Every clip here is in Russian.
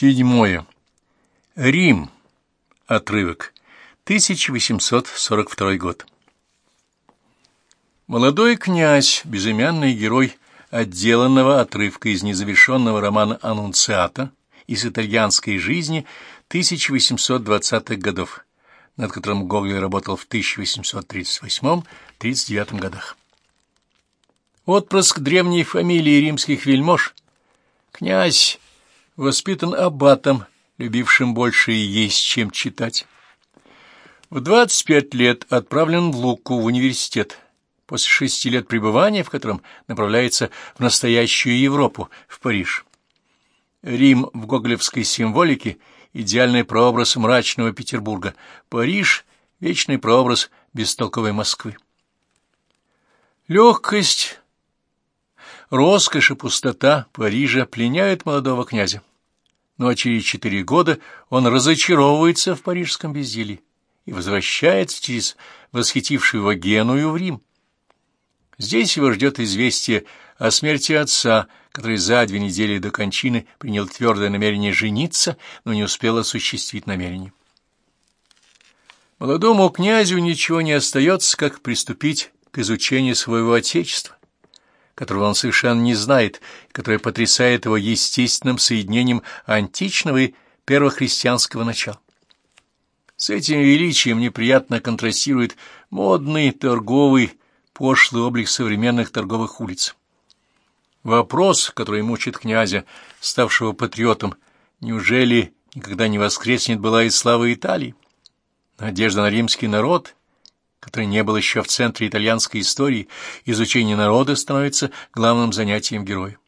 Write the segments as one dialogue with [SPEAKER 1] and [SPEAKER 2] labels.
[SPEAKER 1] Седьмое. Рим. Отрывок. 1842 год. Молодой князь, безымянный герой отделанного отрывка из незавершенного романа «Аннунциата» из итальянской жизни 1820-х годов, над которым Гоголь работал в 1838-39 годах. Отпрыск древней фамилии римских вельмож, князь, воспитан аббатом, любившим больше есть, чем читать. В 25 лет отправлен в Луку в университет, после шести лет пребывания, в котором направляется в настоящую Европу, в Париж. Рим в гоголевской символике – идеальный прообраз мрачного Петербурга, Париж – вечный прообраз бестолковой Москвы. Легкость, роскошь и пустота Парижа пленяют молодого князя. Но через четыре года он разочаровывается в парижском безделье и возвращается через восхитившую его Геную в Рим. Здесь его ждет известие о смерти отца, который за две недели до кончины принял твердое намерение жениться, но не успел осуществить намерение. Молодому князю ничего не остается, как приступить к изучению своего отечества, которого он совершенно не знает, которое потрясает его естественным соединением античного и первохристианского начала. С этим величием неприятно контрастирует модный, торговый, пошлый облик современных торговых улиц. Вопрос, который мучит князя, ставшего патриотом, неужели никогда не воскреснет была и слава Италии? Надежда на римский народ, который не был еще в центре итальянской истории, изучение народа становится главным занятием героя.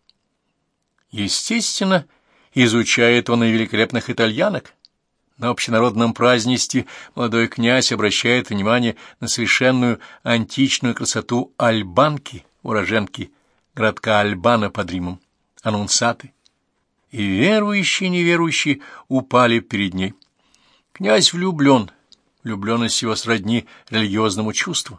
[SPEAKER 1] Естественно, изучает он и великолепных итальянок, на общенародном празднестве молодой князь обращает внимание на совершенную античную красоту Альбанки, уроженки городка Альбана под Римом, анунсаты. И верующие и неверующие упали перед ней. Князь влюблен, влюбленность его сродни религиозному чувству.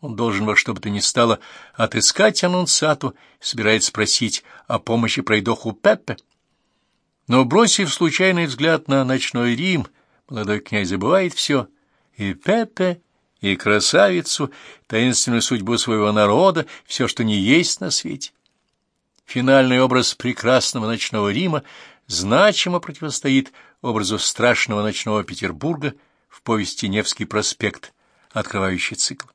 [SPEAKER 1] Он должен во что бы то ни стало отыскать анунсату и собирается спросить о помощи пройдоху Пеппе. Но, бросив случайный взгляд на ночной Рим, молодой князь забывает все, и Пепе, и красавицу, таинственную судьбу своего народа, все, что не есть на свете. Финальный образ прекрасного ночного Рима значимо противостоит образу страшного ночного Петербурга в повести «Невский проспект», открывающий цикл.